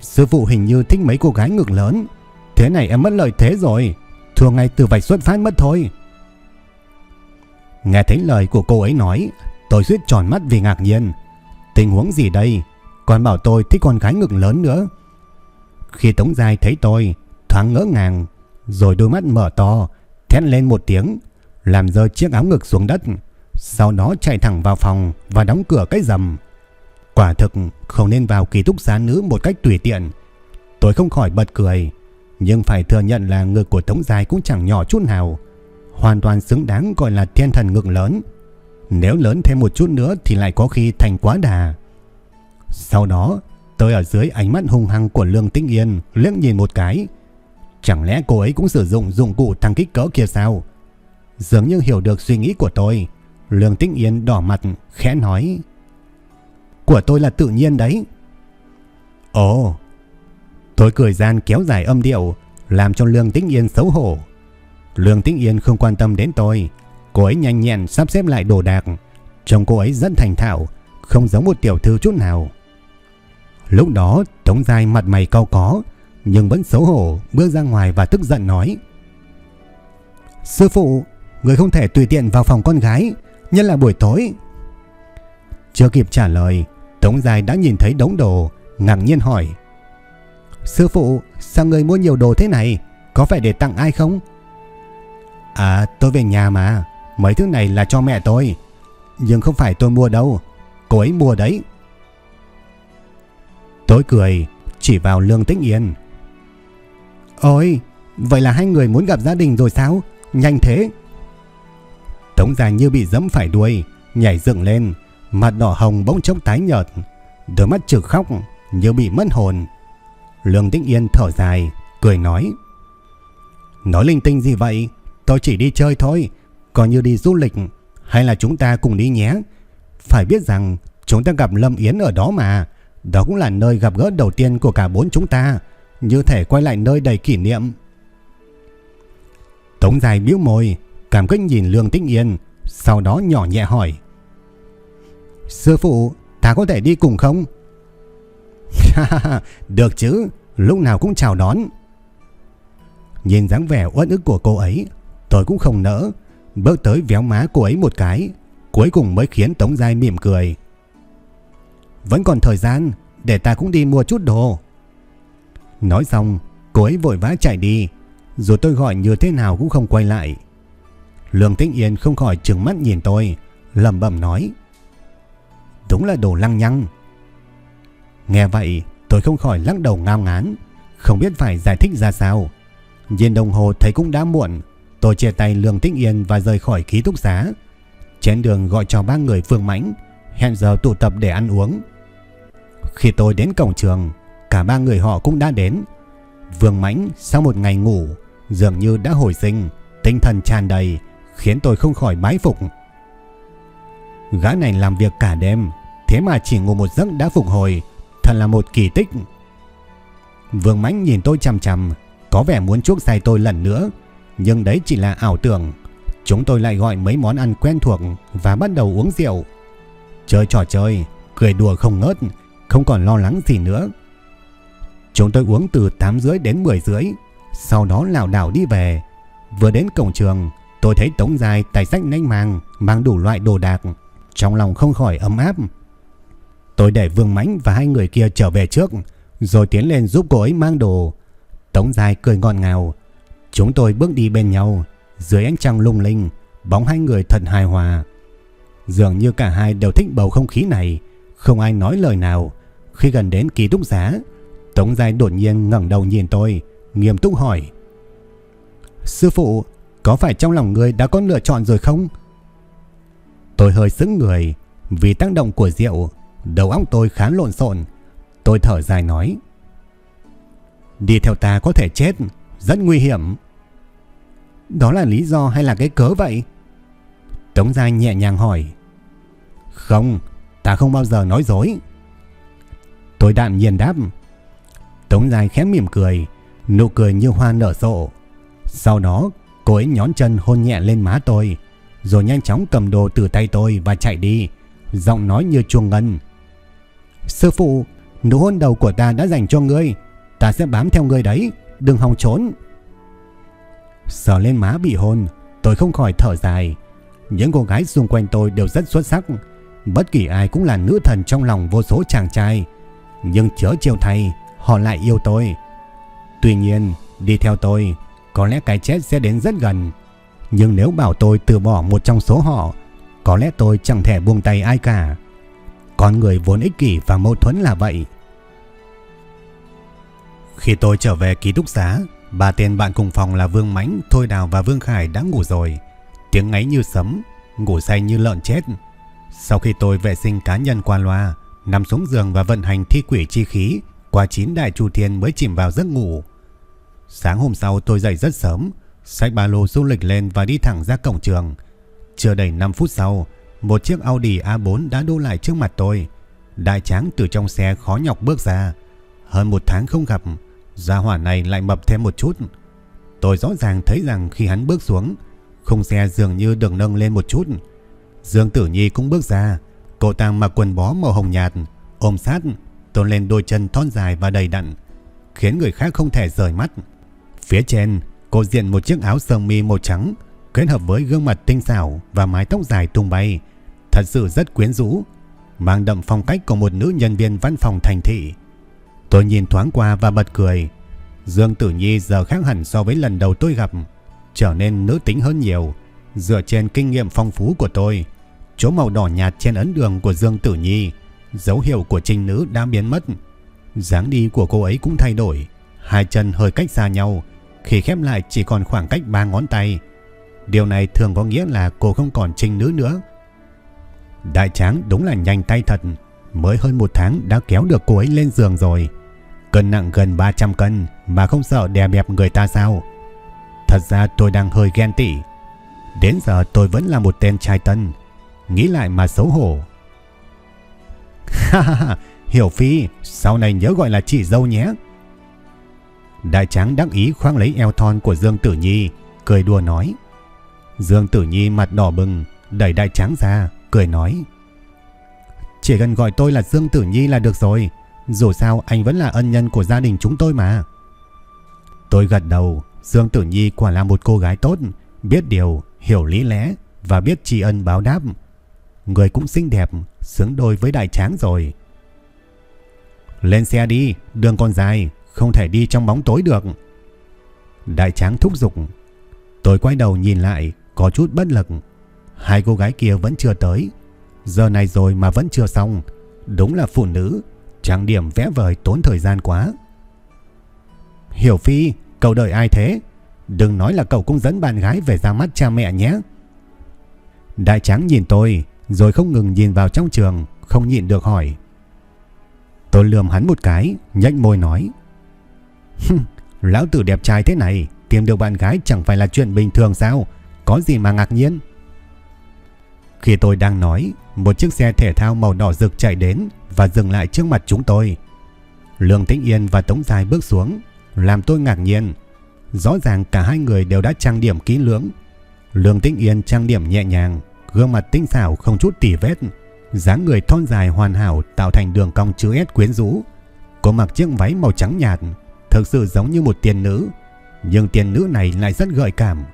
Sư phụ hình như thích mấy cô gái ngực lớn. Thế này em mất lợi thế rồi. Thua ngay từ vạch xuất phát mất thôi. Nghe thấy lời của cô ấy nói, tôi suýt tròn mắt vì ngạc nhiên. Tình huống gì đây? Còn bảo tôi thích con gái ngực lớn nữa. Khi Tống Giai thấy tôi, thoáng ngỡ ngàng, rồi đôi mắt mở to, thét lên một tiếng, làm rơi chiếc áo ngực xuống đất. Sau đó chạy thẳng vào phòng và đóng cửa cái rầm. Quả thực không nên vào ký túc xá nữ một cách tùy tiện. Tôi không khỏi bật cười, nhưng phải thừa nhận là ngực của Tống Giai cũng chẳng nhỏ chút nào. Hoàn toàn xứng đáng gọi là thiên thần ngực lớn. Nếu lớn thêm một chút nữa thì lại có khi thành quá đà. Sau đó, tôi ở dưới ánh mắt hung hăng của Lương Tĩnh Yên liếc nhìn một cái. Chẳng lẽ cô ấy cũng sử dụng dụng cụ thăng kích cỡ kia sao? Dường như hiểu được suy nghĩ của tôi. Lương Tĩnh Yên đỏ mặt, khẽ nói. Của tôi là tự nhiên đấy. Ồ, tôi cười gian kéo dài âm điệu, làm cho Lương Tĩnh Yên xấu hổ. Lương Tĩnh Yên không quan tâm đến tôi. Cô ấy nhanh nhẹn sắp xếp lại đồ đạc. Trông cô ấy rất thành thạo, không giống một tiểu thư chút nào. Lúc đó Tống Giai mặt mày cau có, nhưng vẫn xấu hổ bước ra ngoài và tức giận nói. Sư phụ, người không thể tùy tiện vào phòng con gái, nhất là buổi tối. Chưa kịp trả lời, Tống Giai đã nhìn thấy đống đồ, ngạc nhiên hỏi. Sư phụ, sao người mua nhiều đồ thế này? Có phải để tặng ai không? À, tôi về nhà mà. Mấy thứ này là cho mẹ tôi. Nhưng không phải tôi mua đâu. Cô ấy mua đấy. Tôi cười, chỉ vào Lương Tĩnh Yên. Ôi, vậy là hai người muốn gặp gia đình rồi sao? Nhanh thế. Tống già như bị dẫm phải đuôi, nhảy dựng lên, mặt đỏ hồng bỗng chốc tái nhợt, đôi mắt trực khóc như bị mất hồn. Lương Tĩnh Yên thở dài, cười nói. Nói linh tinh gì vậy? Tôi chỉ đi chơi thôi, coi như đi du lịch, hay là chúng ta cùng đi nhé. Phải biết rằng chúng ta gặp Lâm Yến ở đó mà, đó cũng là nơi gặp gỡ đầu tiên của cả bốn chúng ta, như thể quay lại nơi đầy kỷ niệm. Tống dài biếu môi, cảm kích nhìn Lương Tĩnh Yên, sau đó nhỏ nhẹ hỏi. Sư phụ, ta có thể đi cùng không? Được chứ, lúc nào cũng chào đón. Nhìn dáng vẻ uất ức của cô ấy, tôi cũng không nỡ, bước tới véo má cô ấy một cái, cuối cùng mới khiến Tống Giai mỉm cười. Vẫn còn thời gian, để ta cũng đi mua chút đồ. Nói xong, cô ấy vội vã chạy đi, rồi tôi gọi như thế nào cũng không quay lại. Lương Tĩnh Yên không khỏi trừng mắt nhìn tôi, lẩm bẩm nói. Đúng là đồ lăng nhăng. Nghe vậy, tôi không khỏi lắc đầu ngao ngán, không biết phải giải thích ra sao. Nhìn đồng hồ thấy cũng đã muộn, tôi chia tay Lương Tĩnh Yên và rời khỏi ký túc xá. Trên đường gọi cho ba người Phương Mãnh, hẹn giờ tụ tập để ăn uống. Khi tôi đến cổng trường, cả ba người họ cũng đã đến. Vương Mãnh sau một ngày ngủ, dường như đã hồi sinh, tinh thần tràn đầy, khiến tôi không khỏi bái phục. Gã này làm việc cả đêm, thế mà chỉ ngủ một giấc đã phục hồi, thật là một kỳ tích. Vương Mãnh nhìn tôi chằm chằm, có vẻ muốn chuốc say tôi lần nữa, nhưng đấy chỉ là ảo tưởng. Chúng tôi lại gọi mấy món ăn quen thuộc và bắt đầu uống rượu. Chơi trò chơi, cười đùa không ngớt, không còn lo lắng gì nữa. Chúng tôi uống từ 8 rưỡi đến 10 rưỡi, sau đó lảo đảo đi về. Vừa đến cổng trường, tôi thấy Tống Dài tài sách nanh màng mang đủ loại đồ đạc, trong lòng không khỏi ấm áp. Tôi để Vương Mãnh và hai người kia trở về trước, rồi tiến lên giúp cô ấy mang đồ. Tống Dài cười ngọt ngào. Chúng tôi bước đi bên nhau, dưới ánh trăng lung linh, bóng hai người thật hài hòa. Dường như cả hai đều thích bầu không khí này, không ai nói lời nào. Khi gần đến ký túc giá Tống Giai đột nhiên ngẩng đầu nhìn tôi, nghiêm túc hỏi. Sư phụ, có phải trong lòng người đã có lựa chọn rồi không? Tôi hơi sững người, vì tác động của rượu, đầu óc tôi khá lộn xộn. Tôi thở dài nói. Đi theo ta có thể chết, rất nguy hiểm. Đó là lý do hay là cái cớ vậy? Tống Giai nhẹ nhàng hỏi. Không, ta không bao giờ nói dối. Tôi đạm nhiên đáp. Tống dài khẽ mỉm cười, nụ cười như hoa nở rộ. Sau đó, cô ấy nhón chân hôn nhẹ lên má tôi, rồi nhanh chóng cầm đồ từ tay tôi và chạy đi, giọng nói như chuông ngân. Sư phụ, nụ hôn đầu của ta đã dành cho ngươi. Ta sẽ bám theo ngươi đấy, đừng hòng trốn. Sờ lên má bị hôn, tôi không khỏi thở dài. Những cô gái xung quanh tôi đều rất xuất sắc. Bất kỳ ai cũng là nữ thần trong lòng vô số chàng trai. Nhưng chớ chiều thay, họ lại yêu tôi. Tuy nhiên, đi theo tôi, có lẽ cái chết sẽ đến rất gần. Nhưng nếu bảo tôi từ bỏ một trong số họ, có lẽ tôi chẳng thể buông tay ai cả. Con người vốn ích kỷ và mâu thuẫn là vậy. Khi tôi trở về ký túc xá, ba tên bạn cùng phòng là Vương Mãnh, Thôi Đào và Vương Khải đã ngủ rồi. Tiếng ngáy như sấm, ngủ say như lợn chết. Sau khi tôi vệ sinh cá nhân qua loa, nằm xuống giường và vận hành thi quỷ chi khí, qua chín đại chu thiên mới chìm vào giấc ngủ. Sáng hôm sau tôi dậy rất sớm, xách ba lô du lịch lên và đi thẳng ra cổng trường. Chưa đầy 5 phút sau, một chiếc Audi A4 đã đỗ lại trước mặt tôi. Đại tráng từ trong xe khó nhọc bước ra. Hơn một tháng không gặp, gia hỏa này lại mập thêm một chút. Tôi rõ ràng thấy rằng khi hắn bước xuống, khung xe dường như được nâng lên một chút. Dương Tử Nhi cũng bước ra, cô ta mặc quần bó màu hồng nhạt, ôm sát, tôn lên đôi chân thon dài và đầy đặn, khiến người khác không thể rời mắt. Phía trên, cô diện một chiếc áo sơ mi màu trắng, kết hợp với gương mặt tinh xảo và mái tóc dài tung bay, thật sự rất quyến rũ, mang đậm phong cách của một nữ nhân viên văn phòng thành thị. Tôi nhìn thoáng qua và bật cười. Dương Tử Nhi giờ khác hẳn so với lần đầu tôi gặp, trở nên nữ tính hơn nhiều, dựa trên kinh nghiệm phong phú của tôi. Chỗ màu đỏ nhạt trên ấn đường của Dương Tử Nhi, dấu hiệu của trinh nữ đã biến mất. dáng đi của cô ấy cũng thay đổi, hai chân hơi cách xa nhau, khi khép lại chỉ còn khoảng cách ba ngón tay. Điều này thường có nghĩa là cô không còn trinh nữ nữa. Đại tráng đúng là nhanh tay thật, mới hơn một tháng đã kéo được cô ấy lên giường rồi. Cân nặng gần 300 cân mà không sợ đè bẹp người ta sao? Thật ra tôi đang hơi ghen tị. Đến giờ tôi vẫn là một tên trai tân. Nghĩ lại mà xấu hổ. Ha ha ha, Hiểu Phi, sau này nhớ gọi là chị dâu nhé. Đại tráng đắc ý khoang lấy eo thon của Dương Tử Nhi, cười đùa nói. Dương Tử Nhi mặt đỏ bừng, đẩy đại tráng ra, cười nói. Chỉ cần gọi tôi là Dương Tử Nhi là được rồi, dù sao anh vẫn là ân nhân của gia đình chúng tôi mà. Tôi gật đầu, Dương Tử Nhi quả là một cô gái tốt, biết điều, hiểu lý lẽ và biết tri ân báo đáp. Người cũng xinh đẹp, xứng đôi với đại tráng rồi. Lên xe đi, đường còn dài, không thể đi trong bóng tối được. Đại tráng thúc giục. Tôi quay đầu nhìn lại, có chút bất lực. Hai cô gái kia vẫn chưa tới. Giờ này rồi mà vẫn chưa xong. Đúng là phụ nữ, trang điểm vẽ vời tốn thời gian quá. Hiểu Phi, cậu đợi ai thế? Đừng nói là cậu cũng dẫn bạn gái về ra mắt cha mẹ nhé. Đại tráng nhìn tôi, rồi không ngừng nhìn vào trong trường, không nhịn được hỏi. Tôi lườm hắn một cái, nhách môi nói. Lão tử đẹp trai thế này, tìm được bạn gái chẳng phải là chuyện bình thường sao? Có gì mà ngạc nhiên? Khi tôi đang nói, một chiếc xe thể thao màu đỏ rực chạy đến và dừng lại trước mặt chúng tôi. Lương Tĩnh Yên và Tống Dài bước xuống, làm tôi ngạc nhiên. Rõ ràng cả hai người đều đã trang điểm kỹ lưỡng. Lương Tĩnh Yên trang điểm nhẹ nhàng, gương mặt tinh xảo không chút tỉ vết, dáng người thon dài hoàn hảo tạo thành đường cong chữ S quyến rũ. Cô mặc chiếc váy màu trắng nhạt, thực sự giống như một tiên nữ, nhưng tiên nữ này lại rất gợi cảm.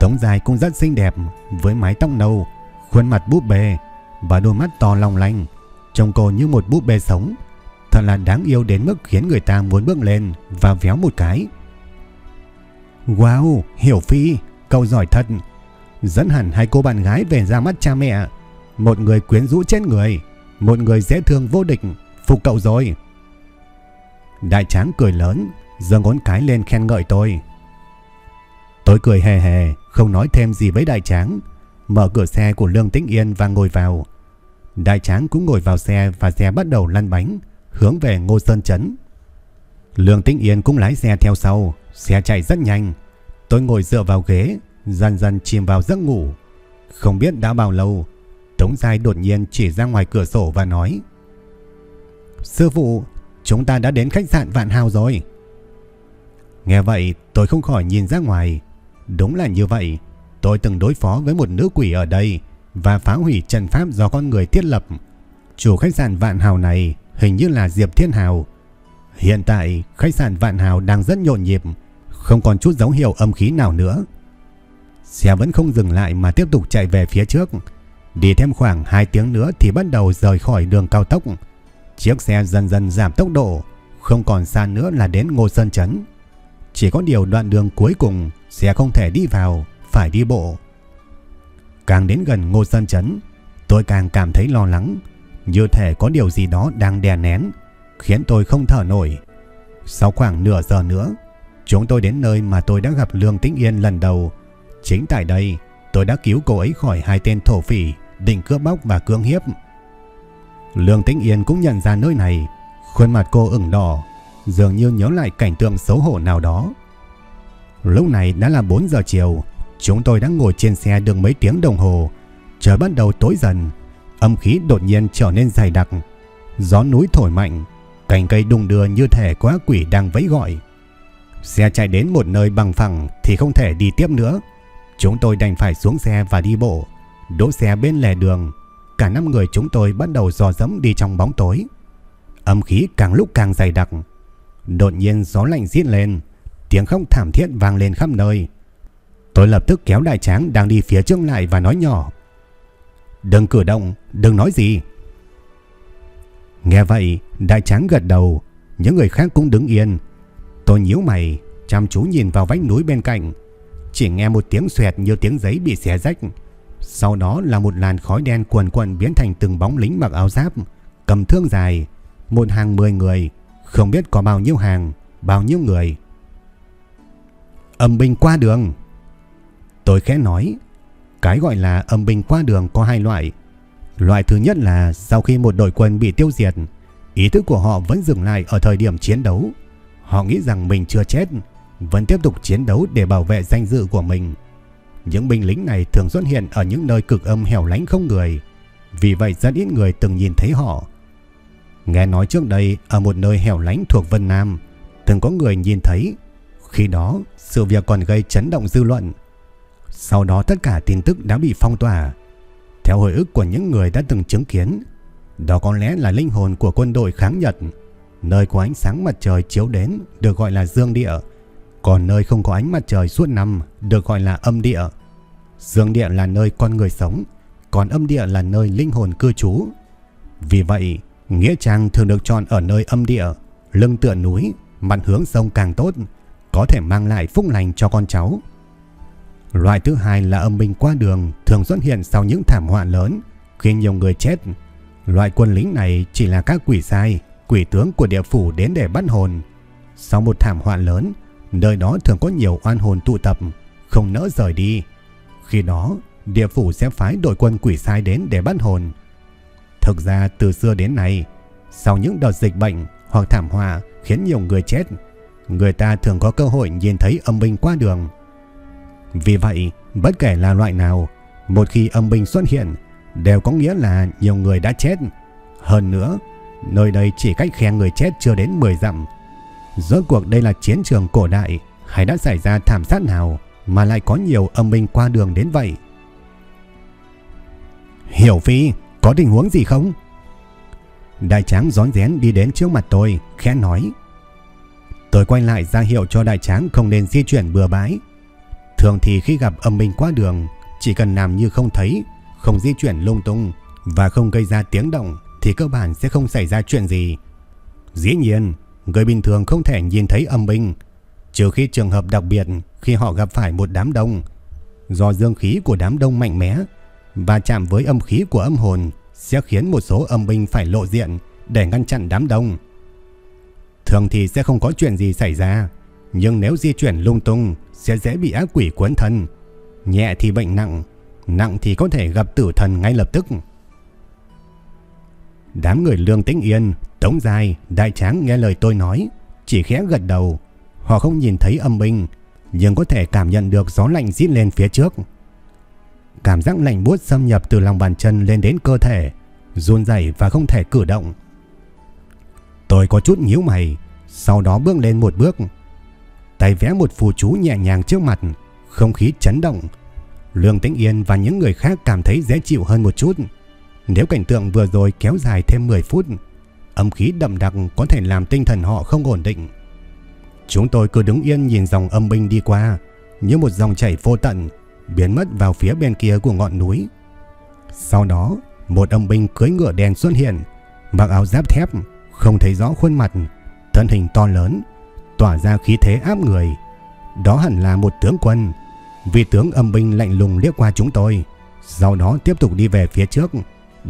Tống dài cũng rất xinh đẹp, với mái tóc nâu, khuôn mặt búp bê và đôi mắt to long lanh, trông cô như một búp bê sống. Thật là đáng yêu đến mức khiến người ta muốn bước lên và véo một cái. Wow, Hiểu Phi, cậu giỏi thật. Dẫn hẳn hai cô bạn gái về ra mắt cha mẹ. Một người quyến rũ chết người, một người dễ thương vô địch, phục cậu rồi. Đại tráng cười lớn, giơ ngón cái lên khen ngợi tôi. Tôi cười hề hề, không nói thêm gì với đại tráng, mở cửa xe của Lương Tĩnh Yên và ngồi vào. Đại tráng cũng ngồi vào xe và xe bắt đầu lăn bánh, hướng về Ngô Sơn Trấn. Lương Tĩnh Yên cũng lái xe theo sau, xe chạy rất nhanh. Tôi ngồi dựa vào ghế, dần dần chìm vào giấc ngủ. Không biết đã bao lâu, Tống Giai đột nhiên chỉ ra ngoài cửa sổ và nói Sư phụ, chúng ta đã đến khách sạn Vạn Hào rồi. Nghe vậy, tôi không khỏi nhìn ra ngoài. Đúng là như vậy, tôi từng đối phó với một nữ quỷ ở đây và phá hủy trận pháp do con người thiết lập. chủ khách sạn Vạn Hào này hình như là Diệp Thiên Hào. Hiện tại khách sạn Vạn Hào đang rất nhộn nhịp, không còn chút dấu hiệu âm khí nào nữa. Xe vẫn không dừng lại mà tiếp tục chạy về phía trước. Đi thêm khoảng 2 tiếng nữa thì bắt đầu rời khỏi đường cao tốc. Chiếc xe dần dần giảm tốc độ, không còn xa nữa là đến Ngô Sơn Trấn. Chỉ có điều đoạn đường cuối cùng xe không thể đi vào, phải đi bộ. Càng đến gần Ngô Sơn Trấn, tôi càng cảm thấy lo lắng, như thể có điều gì đó đang đè nén, khiến tôi không thở nổi. Sau khoảng nửa giờ nữa, chúng tôi đến nơi mà tôi đã gặp Lương Tĩnh Yên lần đầu. Chính tại đây, tôi đã cứu cô ấy khỏi hai tên thổ phỉ, định cướp bóc và cưỡng hiếp. Lương Tĩnh Yên cũng nhận ra nơi này, khuôn mặt cô ửng đỏ, dường như nhớ lại cảnh tượng xấu hổ nào đó. Lúc này đã là 4 giờ chiều, chúng tôi đã ngồi trên xe được mấy tiếng đồng hồ, trời bắt đầu tối dần, âm khí đột nhiên trở nên dày đặc, gió núi thổi mạnh, cành cây đung đưa như thể quá quỷ đang vẫy gọi. Xe chạy đến một nơi bằng phẳng thì không thể đi tiếp nữa. Chúng tôi đành phải xuống xe và đi bộ, đỗ xe bên lề đường. Cả năm người chúng tôi bắt đầu dò dẫm đi trong bóng tối. Âm khí càng lúc càng dày đặc. Đột nhiên gió lạnh rít lên, tiếng khóc thảm thiết vang lên khắp nơi. Tôi lập tức kéo đại tráng đang đi phía trước lại và nói nhỏ. Đừng cử động, đừng nói gì. Nghe vậy, đại tráng gật đầu, những người khác cũng đứng yên. Tôi nhíu mày, chăm chú nhìn vào vách núi bên cạnh. Chỉ nghe một tiếng xoẹt như tiếng giấy bị xé rách. Sau đó là một làn khói đen cuồn cuộn biến thành từng bóng lính mặc áo giáp, cầm thương dài, một hàng 10 người, không biết có bao nhiêu hàng, bao nhiêu người. Âm binh qua đường. Tôi khẽ nói, cái gọi là âm binh qua đường có hai loại. Loại thứ nhất là sau khi một đội quân bị tiêu diệt, ý thức của họ vẫn dừng lại ở thời điểm chiến đấu. Họ nghĩ rằng mình chưa chết, vẫn tiếp tục chiến đấu để bảo vệ danh dự của mình. Những binh lính này thường xuất hiện ở những nơi cực âm hẻo lánh không người, vì vậy rất ít người từng nhìn thấy họ. Nghe nói trước đây ở một nơi hẻo lánh thuộc Vân Nam, từng có người nhìn thấy. Khi đó, sự việc còn gây chấn động dư luận. Sau đó tất cả tin tức đã bị phong tỏa. Theo hồi ức của những người đã từng chứng kiến, đó có lẽ là linh hồn của quân đội kháng Nhật. Nơi có ánh sáng mặt trời chiếu đến được gọi là dương địa, còn nơi không có ánh mặt trời suốt năm được gọi là âm địa. Dương địa là nơi con người sống, còn âm địa là nơi linh hồn cư trú. Vì vậy, Nghĩa trang thường được chọn ở nơi âm địa, lưng tựa núi, mặt hướng sông càng tốt, có thể mang lại phúc lành cho con cháu. Loại thứ hai là âm binh qua đường thường xuất hiện sau những thảm họa lớn, khi nhiều người chết. Loại quân lính này chỉ là các quỷ sai, quỷ tướng của địa phủ đến để bắt hồn. Sau một thảm họa lớn, nơi đó thường có nhiều oan hồn tụ tập, không nỡ rời đi. Khi đó, địa phủ sẽ phái đội quân quỷ sai đến để bắt hồn. Thực ra từ xưa đến nay, sau những đợt dịch bệnh hoặc thảm họa khiến nhiều người chết, người ta thường có cơ hội nhìn thấy âm binh qua đường. Vì vậy, bất kể là loại nào, một khi âm binh xuất hiện, đều có nghĩa là nhiều người đã chết. Hơn nữa, nơi đây chỉ cách khe người chết chưa đến 10 dặm. Rốt cuộc đây là chiến trường cổ đại hay đã xảy ra thảm sát nào mà lại có nhiều âm binh qua đường đến vậy? Hiểu Phi, có tình huống gì không? Đại tráng gión rén đi đến trước mặt tôi, khẽ nói. Tôi quay lại ra hiệu cho đại tráng không nên di chuyển bừa bãi. Thường thì khi gặp âm binh qua đường, chỉ cần làm như không thấy, không di chuyển lung tung và không gây ra tiếng động thì cơ bản sẽ không xảy ra chuyện gì. Dĩ nhiên, người bình thường không thể nhìn thấy âm binh, trừ khi trường hợp đặc biệt khi họ gặp phải một đám đông. Do dương khí của đám đông mạnh mẽ và chạm với âm khí của âm hồn sẽ khiến một số âm binh phải lộ diện để ngăn chặn đám đông. Thường thì sẽ không có chuyện gì xảy ra, nhưng nếu di chuyển lung tung sẽ dễ bị ác quỷ cuốn thân. Nhẹ thì bệnh nặng, nặng thì có thể gặp tử thần ngay lập tức. Đám người lương tĩnh yên, tống dài, đại tráng nghe lời tôi nói, chỉ khẽ gật đầu. Họ không nhìn thấy âm binh, nhưng có thể cảm nhận được gió lạnh dít lên phía trước. Cảm giác lạnh buốt xâm nhập từ lòng bàn chân lên đến cơ thể, run rẩy và không thể cử động. Tôi có chút nhíu mày, sau đó bước lên một bước. Tay vẽ một phù chú nhẹ nhàng trước mặt, không khí chấn động. Lương Tĩnh Yên và những người khác cảm thấy dễ chịu hơn một chút. Nếu cảnh tượng vừa rồi kéo dài thêm 10 phút, âm khí đậm đặc có thể làm tinh thần họ không ổn định. Chúng tôi cứ đứng yên nhìn dòng âm binh đi qua, như một dòng chảy vô tận, biến mất vào phía bên kia của ngọn núi. Sau đó, một âm binh cưỡi ngựa đen xuất hiện, mặc áo giáp thép, không thấy rõ khuôn mặt, thân hình to lớn, tỏa ra khí thế áp người. Đó hẳn là một tướng quân. Vị tướng âm binh lạnh lùng liếc qua chúng tôi, sau đó tiếp tục đi về phía trước,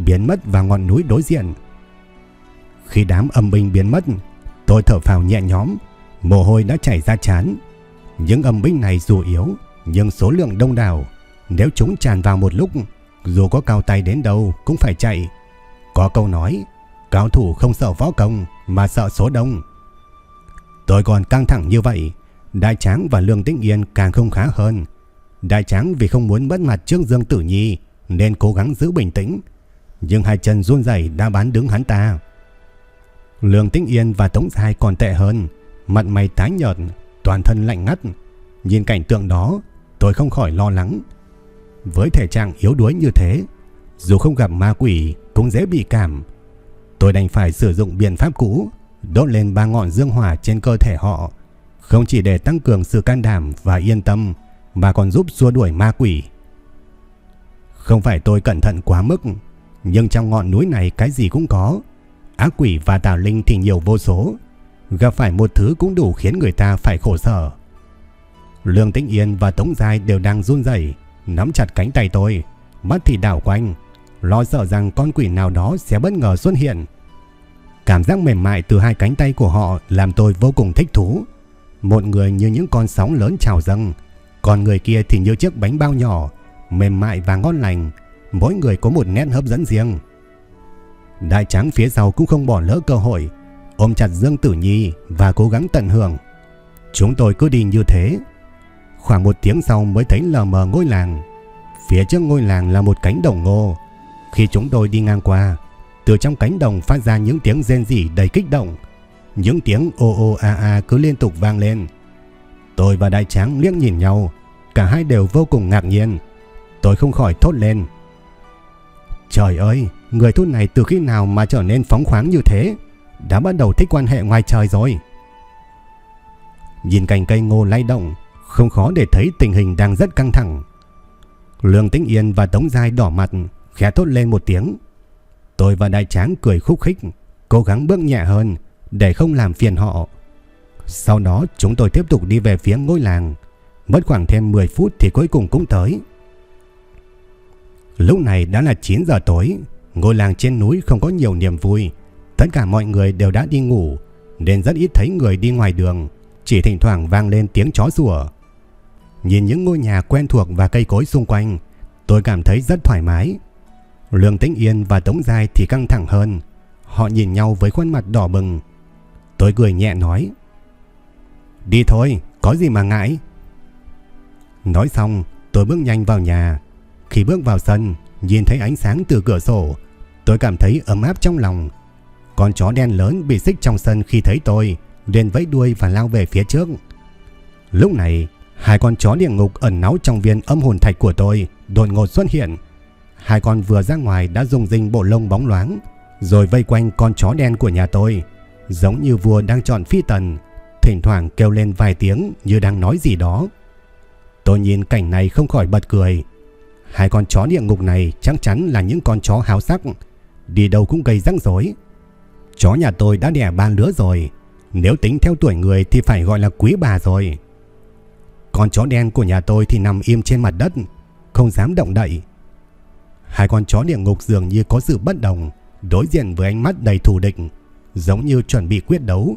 biến mất vào ngọn núi đối diện. Khi đám âm binh biến mất, tôi thở phào nhẹ nhõm, mồ hôi đã chảy ra chán. Những âm binh này dù yếu, nhưng số lượng đông đảo, nếu chúng tràn vào một lúc, dù có cao tay đến đâu cũng phải chạy. Có câu nói, cao thủ không sợ võ công mà sợ số đông. Tôi còn căng thẳng như vậy, Đại Tráng và Lương Tĩnh Yên càng không khá hơn. Đại Tráng vì không muốn mất mặt trước Dương Tử Nhi nên cố gắng giữ bình tĩnh, nhưng hai chân run rẩy đã bán đứng hắn ta. Lương Tĩnh Yên và Tống Giai còn tệ hơn, mặt mày tái nhợt, toàn thân lạnh ngắt. Nhìn cảnh tượng đó, tôi không khỏi lo lắng. Với thể trạng yếu đuối như thế, dù không gặp ma quỷ cũng dễ bị cảm. Tôi đành phải sử dụng biện pháp cũ, đốt lên ba ngọn dương hỏa trên cơ thể họ, không chỉ để tăng cường sự can đảm và yên tâm, mà còn giúp xua đuổi ma quỷ. Không phải tôi cẩn thận quá mức, nhưng trong ngọn núi này cái gì cũng có. Ác quỷ và tà linh thì nhiều vô số, gặp phải một thứ cũng đủ khiến người ta phải khổ sở. Lương Tĩnh Yên và Tống Giai đều đang run rẩy, nắm chặt cánh tay tôi, mắt thì đảo quanh, lo sợ rằng con quỷ nào đó sẽ bất ngờ xuất hiện. Cảm giác mềm mại từ hai cánh tay của họ làm tôi vô cùng thích thú. Một người như những con sóng lớn trào dâng, còn người kia thì như chiếc bánh bao nhỏ, mềm mại và ngon lành, mỗi người có một nét hấp dẫn riêng. Đại tráng phía sau cũng không bỏ lỡ cơ hội, ôm chặt Dương Tử Nhi và cố gắng tận hưởng. Chúng tôi cứ đi như thế. Khoảng một tiếng sau mới thấy lờ mờ ngôi làng. Phía trước ngôi làng là một cánh đồng ngô. Khi chúng tôi đi ngang qua, từ trong cánh đồng phát ra những tiếng rên rỉ đầy kích động. Những tiếng ô ô a a cứ liên tục vang lên. Tôi và đại tráng liếc nhìn nhau, cả hai đều vô cùng ngạc nhiên. Tôi không khỏi thốt lên. Trời ơi, người thôn này từ khi nào mà trở nên phóng khoáng như thế? Đã bắt đầu thích quan hệ ngoài trời rồi. Nhìn cành cây ngô lay động, không khó để thấy tình hình đang rất căng thẳng. Lương Tĩnh Yên và Tống Giai đỏ mặt, khẽ thốt lên một tiếng. Tôi và Đại Tráng cười khúc khích, cố gắng bước nhẹ hơn để không làm phiền họ. Sau đó chúng tôi tiếp tục đi về phía ngôi làng. Mất khoảng thêm 10 phút thì cuối cùng cũng tới. Lúc này đã là 9 giờ tối, ngôi làng trên núi không có nhiều niềm vui. Tất cả mọi người đều đã đi ngủ, nên rất ít thấy người đi ngoài đường, chỉ thỉnh thoảng vang lên tiếng chó sủa. Nhìn những ngôi nhà quen thuộc và cây cối xung quanh, tôi cảm thấy rất thoải mái. Lương Tĩnh Yên và Tống Giai thì căng thẳng hơn, họ nhìn nhau với khuôn mặt đỏ bừng. Tôi cười nhẹ nói, Đi thôi, có gì mà ngại. Nói xong, tôi bước nhanh vào nhà, khi bước vào sân, nhìn thấy ánh sáng từ cửa sổ, tôi cảm thấy ấm áp trong lòng. Con chó đen lớn bị xích trong sân khi thấy tôi, liền vẫy đuôi và lao về phía trước. Lúc này, hai con chó địa ngục ẩn náu trong viên âm hồn thạch của tôi đột ngột xuất hiện. Hai con vừa ra ngoài đã dùng dinh bộ lông bóng loáng, rồi vây quanh con chó đen của nhà tôi, giống như vua đang chọn phi tần, thỉnh thoảng kêu lên vài tiếng như đang nói gì đó. Tôi nhìn cảnh này không khỏi bật cười, Hai con chó địa ngục này chắc chắn là những con chó háo sắc, đi đâu cũng gây rắc rối. Chó nhà tôi đã đẻ ba lứa rồi, nếu tính theo tuổi người thì phải gọi là quý bà rồi. Con chó đen của nhà tôi thì nằm im trên mặt đất, không dám động đậy. Hai con chó địa ngục dường như có sự bất đồng, đối diện với ánh mắt đầy thù địch, giống như chuẩn bị quyết đấu.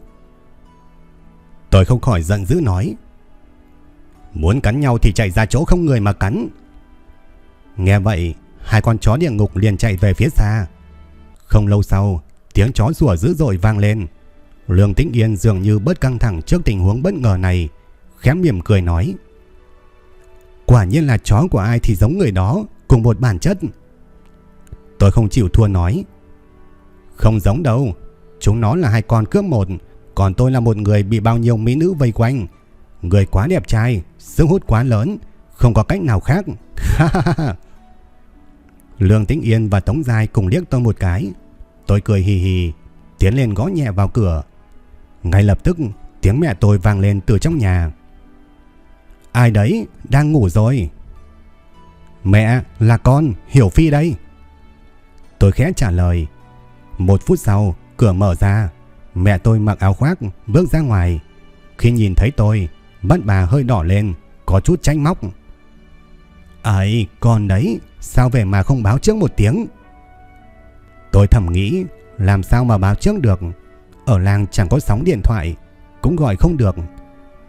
Tôi không khỏi giận dữ nói. Muốn cắn nhau thì chạy ra chỗ không người mà cắn, Nghe vậy, hai con chó địa ngục liền chạy về phía xa. Không lâu sau, tiếng chó sủa dữ dội vang lên. Lương Tĩnh Yên dường như bớt căng thẳng trước tình huống bất ngờ này, khẽ mỉm cười nói. Quả nhiên là chó của ai thì giống người đó, cùng một bản chất. Tôi không chịu thua nói. Không giống đâu, chúng nó là hai con cướp một, còn tôi là một người bị bao nhiêu mỹ nữ vây quanh. Người quá đẹp trai, sức hút quá lớn, không có cách nào khác. ha ha ha Lương Tĩnh Yên và Tống Giai cùng liếc tôi một cái. Tôi cười hì hì, tiến lên gõ nhẹ vào cửa. Ngay lập tức, tiếng mẹ tôi vang lên từ trong nhà. Ai đấy, đang ngủ rồi. Mẹ, là con, Hiểu Phi đây. Tôi khẽ trả lời. Một phút sau, cửa mở ra. Mẹ tôi mặc áo khoác, bước ra ngoài. Khi nhìn thấy tôi, mắt bà hơi đỏ lên, có chút tranh móc. Ấy, con đấy, sao về mà không báo trước một tiếng? Tôi thầm nghĩ, làm sao mà báo trước được? Ở làng chẳng có sóng điện thoại, cũng gọi không được.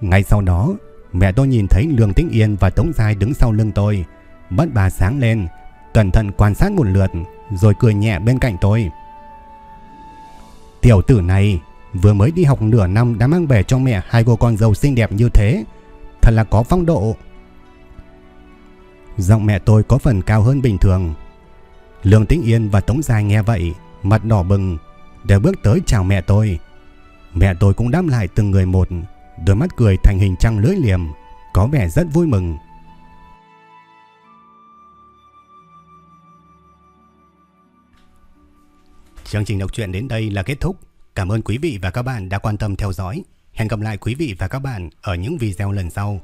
Ngay sau đó, mẹ tôi nhìn thấy Lương Tĩnh Yên và Tống Giai đứng sau lưng tôi. Mắt bà sáng lên, cẩn thận quan sát một lượt, rồi cười nhẹ bên cạnh tôi. Tiểu tử này vừa mới đi học nửa năm đã mang về cho mẹ hai cô con dâu xinh đẹp như thế. Thật là có phong độ. Giọng mẹ tôi có phần cao hơn bình thường. Lương Tĩnh Yên và Tống dài nghe vậy, mặt đỏ bừng, đều bước tới chào mẹ tôi. Mẹ tôi cũng đáp lại từng người một, đôi mắt cười thành hình trăng lưỡi liềm, có vẻ rất vui mừng. Chương trình đọc truyện đến đây là kết thúc. Cảm ơn quý vị và các bạn đã quan tâm theo dõi. Hẹn gặp lại quý vị và các bạn ở những video lần sau.